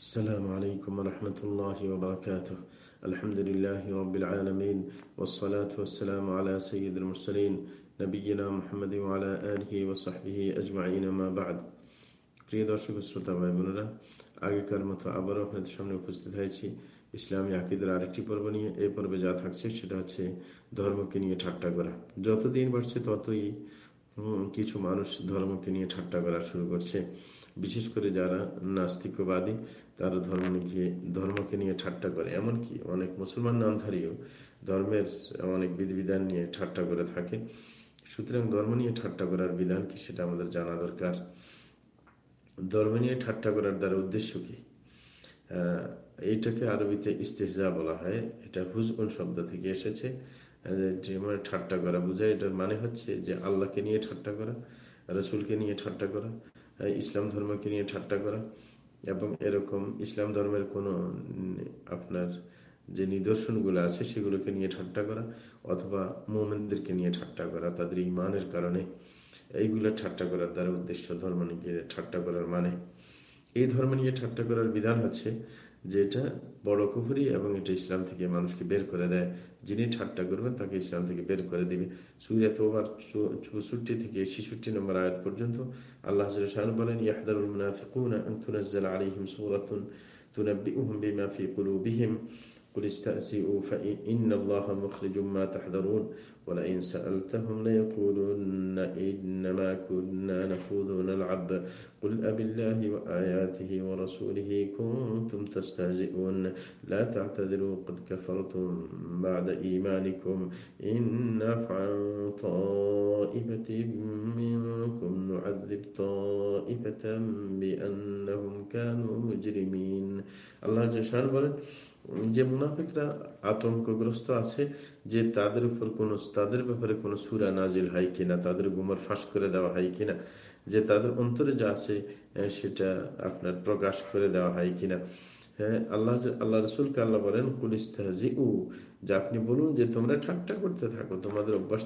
السلام عليكم ورحمة الله وبركاته الحمد لله رب العالمين والصلاة والسلام على سيد المرسلين نبينا محمد وعلى آله وصحبه أجمعين ما بعد প্রিয় দর্শক শ্রোতা ভাই বোনেরা আগেকার মতো আবারও আপনাদের সামনে উপস্থিত হয়েছি ইসলামী আকিদের আরেকটি পর্ব নিয়ে এই পর্বে যা থাকছে সেটা হচ্ছে ধর্মকে নিয়ে ঠাট্টা করা যতদিন বাড়ছে ততই কিছু মানুষ ধর্মকে নিয়ে ঠাট্টা করা শুরু করছে। বিশেষ করে যারা নাস্তিকবাদী, তারা ধর্ম গিয়ে ধর্মকে নিয়ে ঠাট্টা করে। এমনকি অনেক মুসলমান নামধারীও ধর্মের অনেক বিধিবিধান নিয়ে ঠাট্টা করে থাকে। সুতরাং ধর্ম নিয়ে ঠাট্টা করার বিধান কি সেটা আমাদের জানা দরকার। ধর্ম নিয়ে ঠাট্টা করার দ্বারা উদ্দেশ্য কি? এইটাকে আরবিতে ইস্তেজা বলা হয়। এটা হুজগুন শব্দ থেকে এসেছে। মানে ঠাট্টা করা বোঝায় এটার মানে হচ্ছে যে আল্লাহকে নিয়ে ঠাট্টা করা, রসুলকে নিয়ে ঠাট্টা করা ইসলাম ধর্মকে নিয়ে ঠাট্টা করা এবং এরকম ইসলাম ধর্মের কোনো আপনার যে নিদর্শনগুলো আছে সেগুলোকে নিয়ে ঠাট্টা করা অথবা মোমেনদেরকে নিয়ে ঠাট্টা করা, তাদের ইমানের কারণে এইগুলো ঠাট্টা করার দ্বারা উদ্দেশ্য ধর্ম নিয়ে ঠাট্টা করার মানে। এই ধর্ম নিয়ে ঠাট্টা করার বিধান হচ্ছে যেটা বড় কুফুরি এবং এটা ইসলাম থেকে মানুষকে বের করে দেয়। যিনি ঠাট্টা করবেন তাকে ইসলাম থেকে বের করে দিবে। সুরিয়া তোবার চৌষট্টি থেকে ছিষট্টি নম্বর আয়াত পর্যন্ত আল্লাহ বলেন, ইয়াহদারুল মুনাফিকুনা আন তুনাজ্জাল আলাইহিম সূরাতুন তুনাব্বিউহুম বিমা ফি কুলুবিহিম। قل استهزئوا فإن الله مخرج ما تحذرون ولئن سألتهم ليقولن إنما كنا نخوض ونلعب. قل أب الله وآياته ورسوله كنتم تستهزئون. لا تعتذروا قد كفرتم بعد إيمانكم. إن نفع عن طائفة منكم نعذب طائفة بأنهم كانوا مجرمين. الله جل وعلا যে মুনাফিকরা আতঙ্কগ্রস্ত আছে যে তাদের উপর কোন, তাদের ব্যাপারে কোনো সুরা নাজিল হয় কিনা, তাদের গুমর ফাঁস করে দেওয়া হয় কিনা, যে তাদের অন্তরে যা আছে সেটা আপনার প্রকাশ করে দেওয়া হয় কিনা। হ্যাঁ বলেন আপনি বলুন যে তোমরা ঠাট্টা করতে তোমাদের অভ্যাস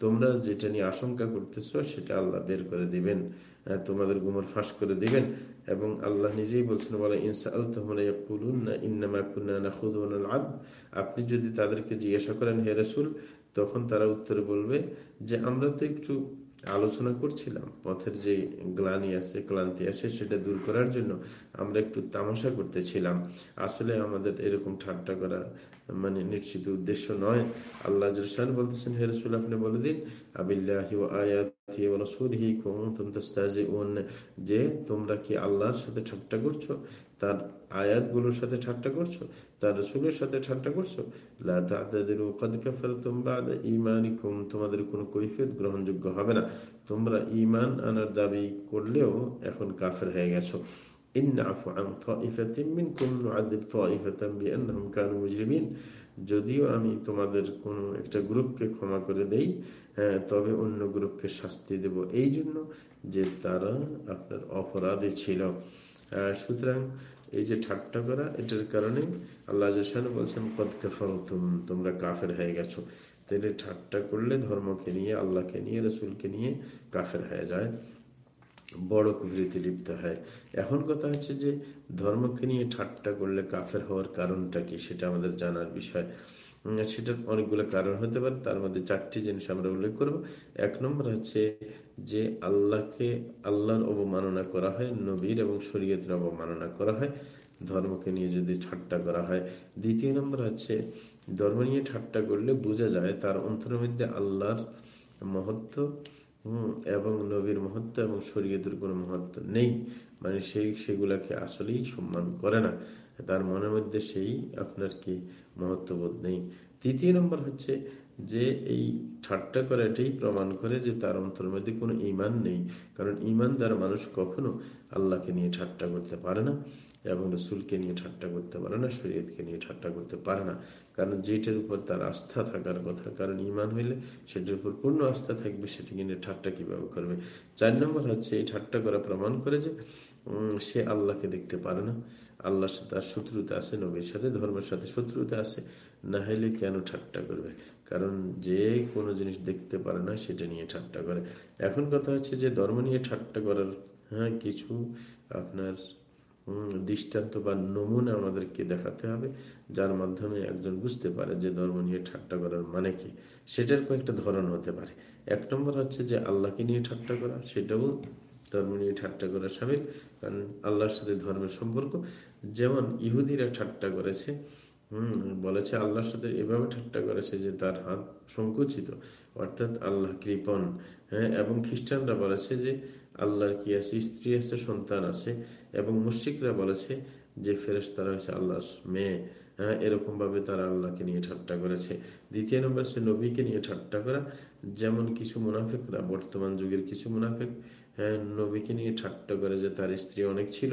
তোমরা যেটা নিয়ে আশঙ্কা সেটা আল্লাহ বের করে দিবেন। তোমাদের গুমর ফাঁস করে দিবেন। এবং আল্লাহ নিজেই বলছেন, বলে ইনসা আপনি যদি তাদেরকে জিজ্ঞাসা করেন, হে রসুল তখন তারা উত্তরে বলবে যে, আমরা তো একটু আলোচনা করছিলাম, পথের যে গ্লানি আছে, ক্লান্তি আছে, সেটা দূর করার জন্য আমরা একটু তামাশা করতেছিলাম। আসলে আমাদের এরকম ঠাট্টা করা মানে নিশ্চিত উদ্দেশ্য নয়। আল্লাহ বলতেছেন হেরসুল আপনি বলে দিন যে তোমরা কি আল্লাহর সাথে ঠাট্টা করছ, তার আয়াতগুলোর সাথে ঠাট্টা করছ, তার রসুলের সাথে ঠাট্টা করছ? তোমাদের কোনো কৈফিয়ত গ্রহণযোগ্য হবে না। তোমরা ইমান আনার দাবি করলেও এখন কাফের হয়ে গেছো। যদিও আমি তোমাদের কোন একটা গ্রুপকে ক্ষমা করে দেই হ্যাঁ তবে অন্য গ্রুপকে শাস্তি দেব। এই জন্য যে তারা আপনার অপরাধে ছিল। সুতরাং এই যে ঠাট্টা করা, এটার কারণে আল্লাহ বলছেন কদকে ফরতুম তোমরা কাফের হয়ে গেছো। তাহলে ঠাট্টা করলে ধর্মকে নিয়ে, আল্লাহকে নিয়ে, রসুলকে নিয়ে কাফের হয়ে যায়। বড় কুফরিতে লিপ্ত হয়। এখন কথা হচ্ছে যে, ধর্মকে নিয়ে ঠাট্টা করলে কাফের হওয়ার কারণটা কি সেটা আমাদের জানার বিষয়। সেটার অনেকগুলো কারণ হতে পারে, তার মধ্যে চারটি জিনিস আমরা উল্লেখ করব। এক নম্বর হচ্ছে যে, আল্লাহকে, আল্লাহর অবমাননা করা হয়, নবীর এবং শরীয়তের অবমাননা করা হয়, ধর্মকে নিয়ে যদি ঠাট্টা করা হয়। দ্বিতীয় নম্বর হচ্ছে, ধর্ম নিয়ে ঠাট্টা করলে বোঝা যায় তার অন্তরের মধ্যে আল্লাহর মহত্ব হম, এবং নবীর মহত্ব এবং শরীয়তের কোনো মহত্ব নেই। মানে সেই সেগুলাকে আসলেই সম্মান করে না। তার মনের মধ্যে সেই আপনার কি মহত্ববোধ নেই। তৃতীয় নম্বর হচ্ছে যে এই ঠাট্টা করা এটাই প্রমাণ করে যে তার অন্তর মধ্যে কোনো ইমান নেই। কারণ ইমান দ্বারা মানুষ কখনো আল্লাহকে নিয়ে ঠাট্টা করতে পারে না। এবং রসুলকে নিয়ে ঠাট্টা করতে পারে না, শরীয়তকে নিয়ে ঠাট্টা করতে পারে না। কারণ যেটার উপর তার আস্থা থাকার কথা, কারণ ইমান হইলে সেটার উপর পূর্ণ আস্থা থাকবে, সেটাকে নিয়ে ঠাট্টা কীভাবে করবে? চার নম্বর হচ্ছে, এই ঠাট্টা করা প্রমাণ করে যে সে আল্লাহকে দেখতে পারে না। আল্লাহর সাথে তার শত্রুতা আছে নবীর সাথে, ধর্মের সাথে শত্রুতা আছে না হলে কেন ঠাট্টা করবে? কারণ যে কোনো জিনিস দেখতে পারে না, সেটা নিয়ে ঠাট্টা করে। এখন কথা হচ্ছে যে, ধর্ম নিয়ে ঠাট্টা করার হ্যাঁ কিছু আপনার দৃষ্টান্ত বা নমুনা আমাদেরকে দেখাতে হবে, যার মাধ্যমে একজন বুঝতে পারে যে ধর্ম নিয়ে ঠাট্টা করার মানে কি। সেটার কয়েকটা ধরন হতে পারে। এক নম্বর হচ্ছে যে আল্লাহকে নিয়ে ঠাট্টা করা, সেটাও ধর্ম নিয়ে ঠাট্টা করা সামিল, কারণ আল্লাহর সাথে ধর্মের সম্পর্ক। যেমন ইহুদিরা ঠাট্টা করেছে, হম, বলেছে আল্লাহর সাথে এভাবে ঠাট্টা করেছে যে তার হাত সংকুচিত, অর্থাৎ আল্লাহ কৃপন হ্যাঁ এবং খ্রিস্টানরা বলেছে যে আল্লাহর কি আছে স্ত্রী আছে সন্তান আছে এবং মুশ্রিকরা বলেছে যে ফেরেস্তারা হয়েছে আল্লাহর মেয়ে। হ্যাঁ এরকম ভাবে তারা আল্লাহকে নিয়ে ঠাট্টা করেছে। দ্বিতীয় নম্বর হচ্ছে নবীকে নিয়ে ঠাট্টা করা। যেমন কিছু মুনাফেকরা বর্তমান যুগের কিছু মুনাফেক হ্যাঁ নবীকে নিয়ে ঠাট্টা করে যে তার স্ত্রী অনেক ছিল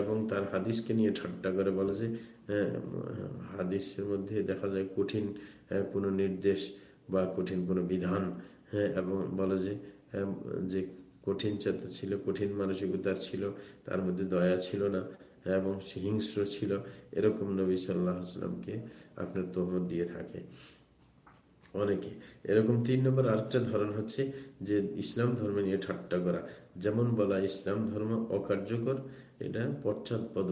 এবং তার হাদিসকে নিয়ে ঠাট্টা করে বলে যে হ্যাঁ, হাদিসের মধ্যে দেখা যায় কঠিন হ্যাঁ, কোনো নির্দেশ বা কঠিন কোনো বিধান হ্যাঁ এবং বলে যে যে কঠিন চেতা ছিল, কঠিন মানসিকতার ছিল, তার মধ্যে দয়া ছিল না এবং হিংস্র ছিল। এরকম নবী সাল্লাহ আসলামকে আপনার তোমর দিয়ে থাকে। অনেকে। এরকম তিন নম্বর আরেকটা ধরন হচ্ছে যে ইসলাম ধর্ম নিয়ে ঠাট্টা করা। যেমন বলা, ইসলাম ধর্ম অকার্যকর, এটা পশ্চাৎপদ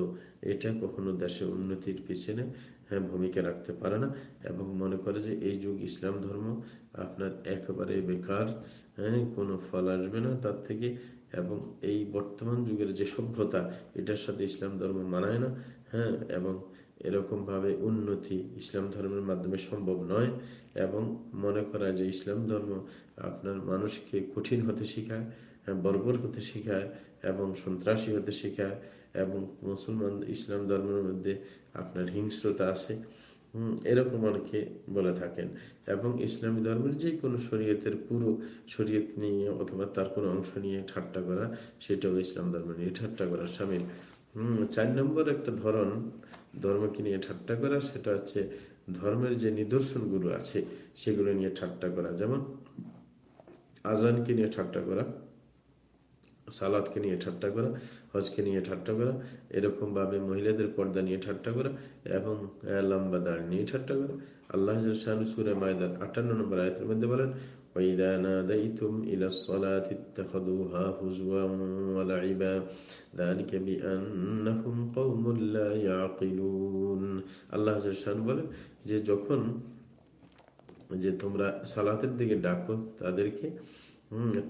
এটা কখনো দেশে উন্নতির পিছনে হ্যাঁ ভূমিকা রাখতে পারে না এবং মনে করে যে এই যুগ ইসলাম ধর্ম আপনার একেবারে বেকার হ্যাঁ কোনো ফল আসবে না তার থেকে এবং এই বর্তমান যুগের যে সভ্যতা, এটার সাথে ইসলাম ধর্ম মানায় না হ্যাঁ এবং এরকমভাবে উন্নতি ইসলাম ধর্মের মাধ্যমে সম্ভব নয় এবং মনে করা যে ইসলাম ধর্ম আপনার মানুষকে কঠিন হতে শেখায়, বর্বর হতে শেখায় এবং সন্ত্রাসী হতে শেখায় এবং মুসলমান ইসলাম ধর্মের মধ্যে আপনার হিংস্রতা আছে। এরকম অনেকে বলে থাকেন। এবং ইসলামী ধর্মের যে কোনো শরীয়তের পুরো শরীয়ত নিয়ে অথবা তার কোনো অংশ নিয়ে ঠাট্টা করা, সেটাও ইসলাম ধর্ম নিয়ে ঠাট্টা করা সামিল। চার নম্বর একটা ধরন ধর্মকে নিয়ে ঠাট্টা করা, সেটা হচ্ছে ধর্মের যে নিদর্শনগুলো আছে, সেগুলো নিয়ে ঠাট্টা করা। যেমন আজানকে নিয়ে ঠাট্টা করা, সালাদকে নিয়ে ঠাট্টা করা, হজকে নিয়ে ঠাট্টা করা এরকম ভাবে মহিলাদের পর্দা নিয়ে ঠাট্টা করা এবং লম্বা দাঁড় নিয়ে ঠাট্টা করা। আল্লাহ সুরে মায়দার আটান্ন নম্বর আয়তের মধ্যে বলেন وإذا ناديتم إلى الصلاة اتخذوها هزوا ولعبا ذلك بأنهم قوم لا يعقلون الله عز وجل বলেন যে যখন যে তোমরা সালাতের দিকে ডাকো তাদেরকে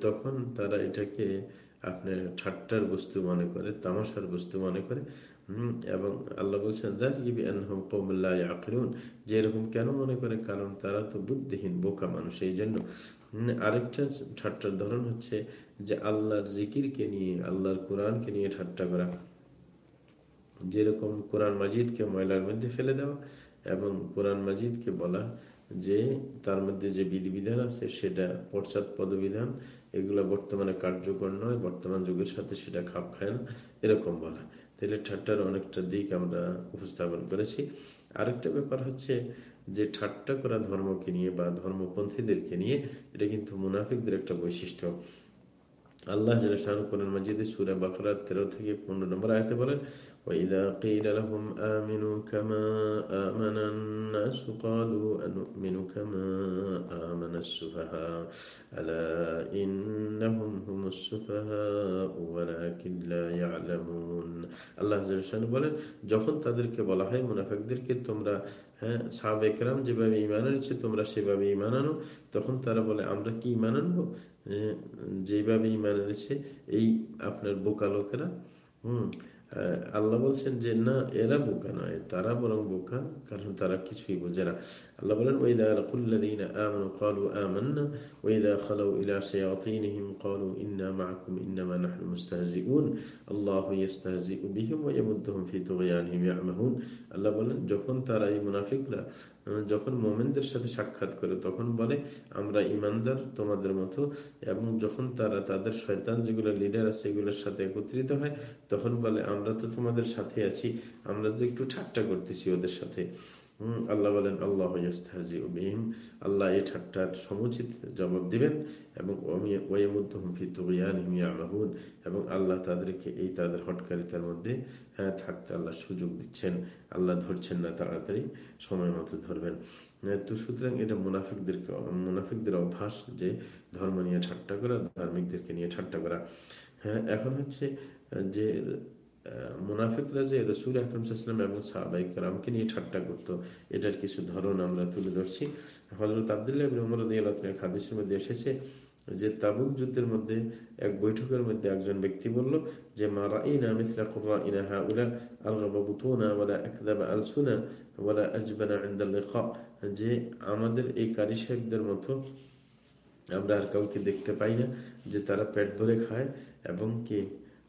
তখন তারা এটাকে আপনার ঠাট্টার বস্তু মনে করে তামাশার বস্তু মনে করে এবং আল্লাহ বলছেন যে এরকম কেন মনে করে? কারণ তারা তো বুদ্ধিহীন, বোকা মানুষ, এই জন্য। আরেকটা ঠাট্টার ধরন হচ্ছে যে আল্লাহর জিকিরকে নিয়ে, আল্লাহর কোরআনকে নিয়ে ঠাট্টা করা। যেরকম কোরআন মাজিদকে ময়লার মধ্যে ফেলে দেওয়া এবং কোরআন মাজিদকে বলা যে তার মধ্যে যে বিধিবিধান আছে, সেটা পশ্চাৎ পদবিধান, এগুলো বর্তমানে কার্যকর নয়, বর্তমান যুগের সাথে সেটা খাপ খায় না, এরকম বলা। তাহলে ঠাট্টার অনেকটা দিক আমরা উপস্থাপন করেছি। আরেকটা ব্যাপার হচ্ছে যে ঠাট্টা করা ধর্মকে নিয়ে বা ধর্মপন্থীদেরকে নিয়ে এটা কিন্তু মুনাফিকদের একটা বৈশিষ্ট্য। আল্লাহ কোরআন মাজিদে সুরা বাকরা তেরো থেকে পনেরো নম্বর আয়তে বলেন وإذا قيل لهم آمنوا كما آمن الناس قالوا أنؤمن كما آمن السفهاء ألا إنهم هم السفهاء ولكن لا يعلمون আল্লাহ বলেন যখন তাদেরকে বলা হয় মুনাফেকদেরকে তোমরা হ্যাঁ সাহাব একরাম যেভাবে ইমান এনেছে, তোমরা সেভাবে ইমান আনো। তখন তারা বলে, আমরা কি ইমান আনব? যেভাবে ইমান এনেছে, এই আপনার বোকা লোকেরা। হম আল্লাহ বলছেন যে, না, এরা বোকা নয়, তারা বরং বোকা, কারণ তারা কিছুই বোঝে না। আল্লাহ বলেন ওইদা লাকুল্লাযীনা আমানু ক্বালু আমান্না ওইদা খালু ইলা শায়াতিনহিম ক্বালু ইন্না মাআকুম ইন্নামা নাহনু মুস্তাহজিউন, আল্লাহু ইস্তাহজিউ বিহিম ওয়া ইয়ামুদ্দুহুম ফি তুগয়ানহিম ইয়ামাহুন। আল্লাহ বলেন, যখন তারা এই মুনাফিকরা যখন মোমেনদের সাথে সাক্ষাৎ করে, তখন বলে, আমরা ইমানদার তোমাদের মতো। এবং যখন তারা তাদের শয়তান যেগুলো লিডার আছে, এগুলোর সাথে একত্রিত হয়, তখন বলে, আমরা তো তোমাদের সাথে আছি, আমরা তো একটু ঠাট্টা করতেছি ওদের সাথে। আল্লাহ বলেন, আল্লাহ বিহিম। আল্লাহ এই ঠাট্টার সমুচিত জবাব দিবেন এবং এবং আল্লাহ তাদেরকে এই তাদের হটকারিতার মধ্যে হ্যাঁ থাকতে আল্লাহ সুযোগ দিচ্ছেন। আল্লাহ ধরছেন না, তাড়াতাড়ি সময় মতো ধরবেন। তো সুতরাং এটা মুনাফিকদেরকে মুনাফিকদের অভ্যাস যে ধর্ম নিয়ে ঠাট্টা করা, ধার্মিকদেরকে নিয়ে ঠাট্টা করা। হ্যাঁ এখন হচ্ছে যে মুনাফিকরা যে রসুল আকরম সাল্লাম এবং সাহাবাইক রামকে নিয়ে ঠাট্টা করতো, এটার কিছু ধরন আমরা তুলে ধরছি। হজরত আবদুল্লাহ উমর হাদিসের মধ্যে এসেছে যে তাবুক যুদ্ধের মধ্যে এক বৈঠকের মধ্যে একজন ব্যক্তি বলল যে মারা ইনা মিথলা কুরা ইনা হা উলা আলগা বুতুনা ওয়ালা একদাবা আলসুনা ওয়ালা আজবানা ইনদাল লিকা। যে আমাদের এই কারি সাহেবদের মতো আমরা আর কাউকে দেখতে পাই না যে তারা পেট ভরে খায় এবং কি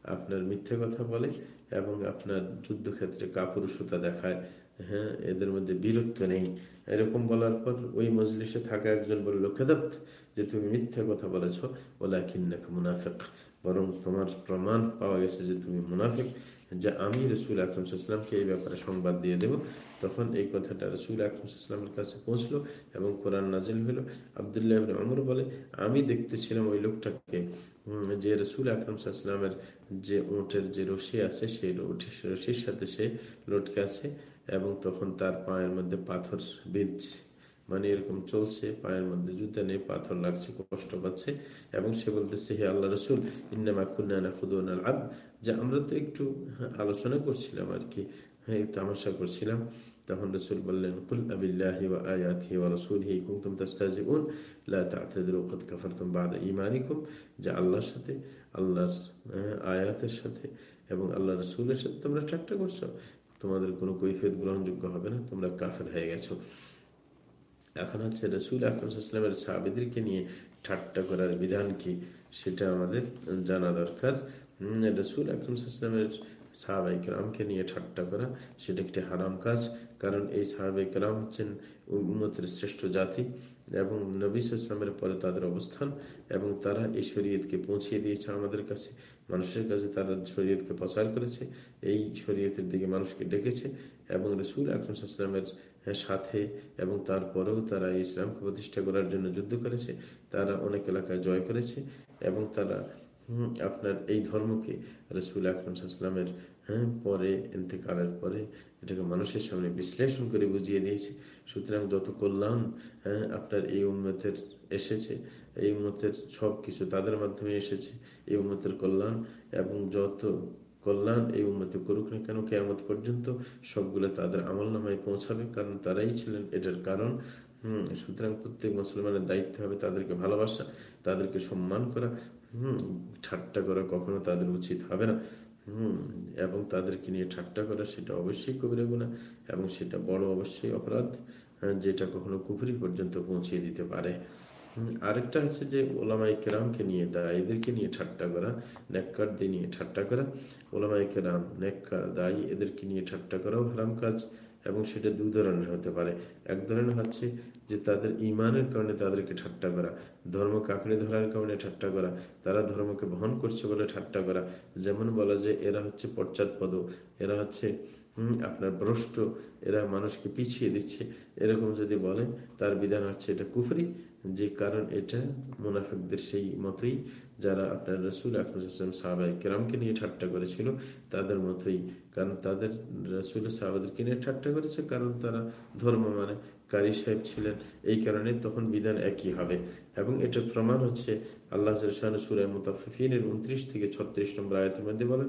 আপনার মিথ্যে কথা বলে এবং আপনার যুদ্ধক্ষেত্রে কাপুরুষতা দেখায়। হ্যাঁ এদের মধ্যে বীরত্ব নেই। এরকম বলার পর ওই মজলিসে থাকা একজন বলল, খেদাত যে তুমি মিথ্যা কথা বলেছ ওলা কিন্নাক মুনাফেক। বরং তোমার প্রমাণ পাওয়া গেছে যে তুমি মুনাফেক। যে আমি রসুল আকরমসাল্লামকে এই ব্যাপারে সংবাদ দিয়ে দেব। তখন এই কথাটা রসুল আকরমসাল্লামের কাছে পৌঁছলো এবং কোরআন নাজিল হলো। আবদুল্লাহ আমর বলে, আমি দেখতেছিলাম ওই লোকটাকে যে রসুল আকরম সাল্লামের যে উঁটের যে রশি আছে, সেই রশির সাথে সে লটকে আছে। এবং তখন তার পায়ের মধ্যে পাথর বিঁধছে মানে এরকম চলছে, পায়ের মধ্যে জুতা নেই, পাথর লাগছে, কষ্ট পাচ্ছে। এবং সে বলতেছে, হে আল্লাহ রসুল, ইন্নামা খুন্না খুদুন আব যে আমরা তো একটু আলোচনা করছিলাম আর কি। হ্যাঁ তামাশা করছিলাম। তখন রসুল বললেন, কুল আবিল্লাহি ওয়া আয়াতিহি ওয়া রাসূলিহি কুনতুম তাস্তাজিউন, লা তা'তাদিরু কদ কাফারতুম বাদা ঈমানিকুম। যে আল্লাহর সাথে, আল্লাহর আয়াতের সাথে এবং আল্লাহ রসুলের সাথে তোমরা ঠাট্টা করছ। তোমাদের কোনো কৈফিয়ত গ্রহণযোগ্য হবে না, তোমরা কাফের হয়ে গেছো। এখন হচ্ছে রসুল আকরমের সাবেদেরকে নিয়ে ঠাট্টা করার বিধান কি, সেটা আমাদের জানা দরকার। রসুল আকরমের সাহাবাইক রামকে নিয়ে ঠাট্টা করা, সেটা একটি হারাম কাজ। কারণ এই সাহাবাইক রাম হচ্ছেন উন্মতের শ্রেষ্ঠ জাতি এবং নবী ইসলামের পরে তাদের অবস্থান এবং তারা এই শরীয়তকে পৌঁছিয়ে দিয়েছে আমাদের কাছে, মানুষের কাছে তারা শরীয়তকে প্রচার করেছে, এই শরীয়তের দিকে মানুষকে ডেকেছে এবং রসুল আকরম ইসলামের সাথে এবং তারপরেও তারা ইসলামকে প্রতিষ্ঠা করার জন্য যুদ্ধ করেছে, তারা অনেক এলাকায় জয় করেছে এবং তারা আপনার এই ধর্মকে রসুল আকরম সাল্লামের হ্যাঁ পরে, ইন্তেকালের পরে এটাকে মানুষের সামনে বিশ্লেষণ করে বুঝিয়ে দিয়েছে। সুতরাং যত কল্যাণ হ্যাঁ আপনার এই উন্মতের এসেছে, এই উন্মতের সব কিছু তাদের মাধ্যমে এসেছে, এই উন্মতের কল্যাণ এবং যত কল্যাণ এই উন্মতি করুক না কেন কেমন পর্যন্ত সবগুলো তাদের আমল নামায় পৌঁছাবে, কারণ তারাই ছিলেন এটার কারণ। সুতরাং প্রত্যেক মুসলমানের দায়িত্ব হবে তাদেরকে ভালোবাসা, তাদেরকে সম্মান করা হম ঠাট্টা করা কখনো তাদের উচিত হবে না। হম এবং তাদেরকে নিয়ে ঠাট্টা করা সেটা অবশ্যই কবিরা গুণা এবং সেটা বড় অবশ্যই অপরাধ হ্যাঁ, যেটা কখনো কুফুরি পর্যন্ত পৌঁছিয়ে দিতে পারে। আরেকটা হচ্ছে যে ওলামাই কেরামকে নিয়ে দায় এদেরকে নিয়ে ঠাট্টা করা নেককারদের নিয়ে ঠাট্টা করা। ওলামাই কেরাম নেককার দায়ী এদেরকে নিয়ে ঠাট্টা করাও হারাম কাজ। এবং সেটা দু ধরনের হতে পারে। এক ধরনের হচ্ছে যে তাদের ইমানের কারণে তাদেরকে ঠাট্টা করা ধর্ম কাকড়ে ধরার কারণে ঠাট্টা করা, তারা ধর্মকে বহন করছে বলে ঠাট্টা করা। যেমন বলা যে এরা হচ্ছে পশ্চাৎপদ, এরা হচ্ছে আপনার ভ্রষ্ট, এরা মানুষকে পিছিয়ে দিচ্ছে। এরকম যদি বলে তার বিধান হচ্ছে এটা কুফরি যে কারণ এটা মুনাফিকদের সেই মতোই যারা আপনার রসুল আকরুল সাহাবাই কেরামকে নিয়ে ঠাট্টা করেছিল, তাদের মতোই। কারণ তাদের রসুল সাহাবাদেরকে নিয়ে ঠাট্টা করেছে কারণ তারা ধর্ম মানে কারি সাহেব ছিলেন। এই কারণে তখন বিধান একই হবে। এবং এটার প্রমাণ হচ্ছে আল্লাহ সুরায় মুতাফিনের উনত্রিশ থেকে ছত্রিশ নম্বর আয়তের মধ্যে বলেন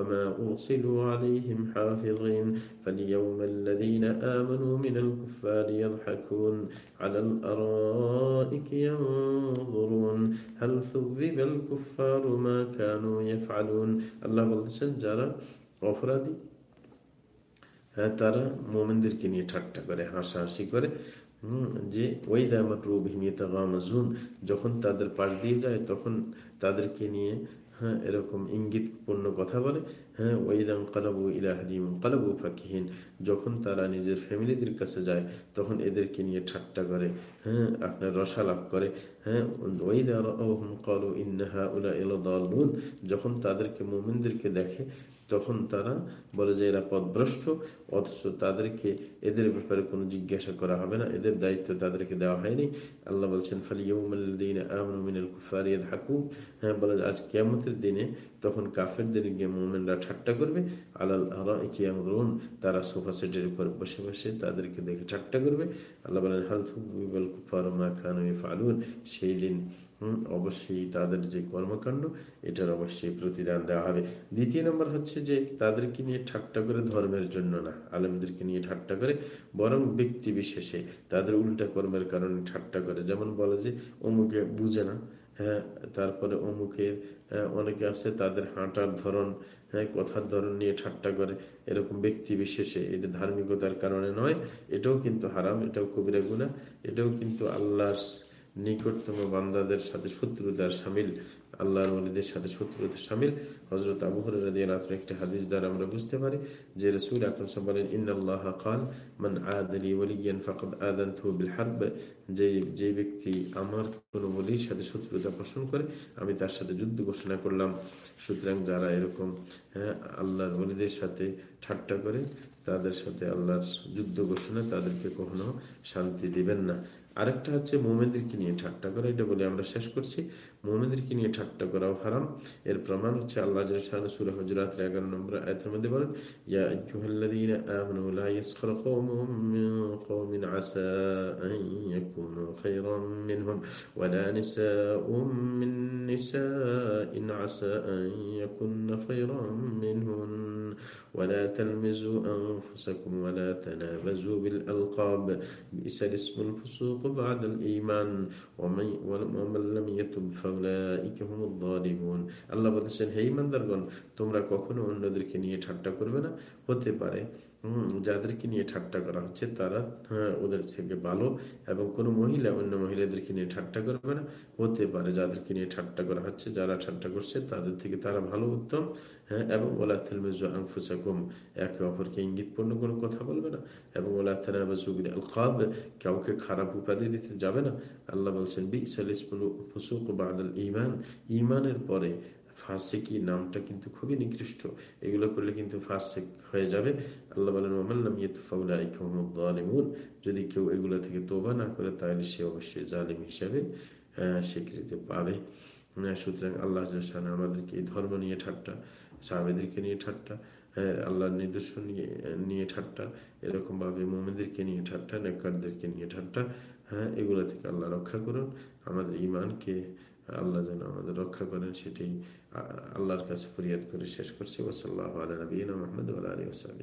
وما أرسلوا عليهم حافظين فاليوم الذين آمنوا من الكفار يضحكون على الأرائك ينظرون هل ثوب الكفار ما كانوا يفعلون আল্লাহ বলতেছেন যারা অপরাধী হ্যাঁ তারা মোমেনদেরকে নিয়ে ঠাট্টা করে হাসাহাসি করে যে ওই দামাত যখন তাদের পাশ দিয়ে যায় তখন তাদেরকে নিয়ে হ্যাঁ এরকম ইঙ্গিতপূর্ণ কথা বলে হ্যাঁ ওইদাং কালাবু ইলাহিম কালাবু ফাকিহীন। যখন তারা নিজের ফ্যামিলিদের কাছে যায়, তখন এদেরকে নিয়ে ঠাট্টা করে হ্যাঁ আপনার রসালাপ করে হ্যাঁ ওইদা কালু ইন্নাহা উলা এলো দল যখন তাদেরকে মোমিনদেরকে দেখে তখন তারা বলে যে এরা পদভ্রষ্ট অথচ তাদেরকে এদের ব্যাপারে কোনো জিজ্ঞাসা করা হবে না। এদের দায়িত্ব তাদেরকে দেওয়া হয়নি। আল্লাহ বলছেন ফালিয়াকু হ্যাঁ বলে আজ কেমতের দিনে তখন কাফেরদের গিয়ে মোমেনরা ঠাট্টা করবে। আল্লাহ আল্লাহ তারা সোফা সেটের উপর বসে বসে তাদেরকে দেখে ঠাট্টা করবে। আল্লাহ বলেন হালথুল কুফার মা খান ফালুন সেই দিন অবশ্যই তাদের যে কর্মকাণ্ড এটার অবশ্যই প্রতিদান দেওয়া হবে। দ্বিতীয় নম্বর হচ্ছে যে তাদেরকে নিয়ে ঠাট্টা করে ধর্মের জন্য না আলেমদেরকে নিয়ে ঠাট্টা করে বরং ব্যক্তি বিশেষে তাদের উল্টা কর্মের কারণে ঠাট্টা করে। যেমন বলে যে অমুকে বুঝে না হ্যাঁ তারপরে অমুকের হ্যাঁ, অনেকে আছে তাদের হাঁটার ধরন হ্যাঁ কথার ধরন নিয়ে ঠাট্টা করে। এরকম ব্যক্তি বিশেষে এটা ধার্মিকতার কারণে নয় এটাও কিন্তু হারাম এটাও কবিরা গুণা এটাও কিন্তু আল্লাহ নিকটতম বান্দাদের সাথে শত্রুতার সামিল, আল্লাহর ওলিদের সাথে শত্রুতা সামিল। হজরত আবু হরাদিয়ার একটি হাদিস দ্বারা আমরা বুঝতে পারি যে রসুল আকরম বলেন ইন্নআল্লাহ খান মান আদলি ওলিয়ান ফাকদ আদানথু বিল হারব। যে যে ব্যক্তি আমার কোনো বলির সাথে শত্রুতা পোষণ করে, আমি তার সাথে যুদ্ধ ঘোষণা করলাম। সুতরাং যারা এরকম হ্যাঁ আল্লাহর ওলিদের সাথে ঠাট্টা করে, তাদের সাথে আল্লাহর যুদ্ধ ঘোষণা তাদেরকে কখনো শান্তি দিবেন না। আরেকটা হচ্ছে মোমেনদেরকে নিয়ে ঠাট্টা করা এটা বলে আমরা শেষ করছি। মোমেনদেরকে নিয়ে ঠাট্টা করাও হারাম এর প্রমাণ হচ্ছে আল্লাহ সুরা হজরাত এগারো নম্বর আয়তের মধ্যে বলেন ইয়া আইয়ুহাল্লাযীনা আমানু লা ইয়াসখার কওমুম মিন কওমিন আসা আন ইয়াকুনু খায়রান মিনহুম ওয়া লা নিসাউম মিন নিসাইন আসা আন ইয়াকুননা খায়রান মিনহুন ولا تلمزوا أنفسكم ولا تنابزوا بالألقاب بئس الاسم الفسوق بعد الإيمان ومن, ومن لم يتب আল্লাহ বলতেছেন হে ইমানদারগণ তোমরা কখনো অন্যদেরকে নিয়ে ঠাট্টা করবে না? হতে পারে যাদেরকে নিয়ে ঠাট্টা করা হচ্ছে তারা হ্যাঁ, ওদের থেকে ভালো এবং কোনো মহিলা অন্য মহিলাদেরকে নিয়ে ঠাট্টা করবে না। হতে পারে যাদেরকে নিয়ে ঠাট্টা করা হচ্ছে যারা ঠাট্টা করছে তাদের থেকে তারা ভালো উত্তম হ্যাঁ এবং ওলা তেলমেজুম একে অপরকে ইঙ্গিতপূর্ণ কোনো কথা বলবে না। এবং ওলা তেনাবাজুবির আল কাব কাউকে খারাপ উপাধি দিতে যাবে না। আল্লাহ বলছেন বি সালিসমুল ফুসুক বাদাল ইমান ইমানের পরে ফাসেকি নামটা কিন্তু খুবই নিকৃষ্ট। এগুলো করলে কিন্তু ফাসেক হয়ে যাবে। আল্লাহ বলেন যদি কেউ এগুলো থেকে তোবা না করে, তাহলে সে অবশ্যই জালিম হিসাবে স্বীকৃতি পাবে। সুতরাং আল্লাহ আমাদেরকে এই ধর্ম নিয়ে ঠাট্টা, সাহাবেদেরকে নিয়ে ঠাট্টা হ্যাঁ আল্লাহর নিদর্শন নিয়ে ঠাট্টা এরকম ভাবে মোমেনদেরকে নিয়ে ঠাট্টা নেকারদেরকে নিয়ে ঠাট্টা হ্যাঁ এগুলো থেকে আল্লাহ রক্ষা করুন। আমাদের ইমানকে আল্লাহ যেন আমাদের রক্ষা করেন, সেটাই আল্লাহর কাছে ফরিয়াদ করে শেষ করছি। ওসল্লাহ আলী নবীন মোহাম্মদ আলী ওসাল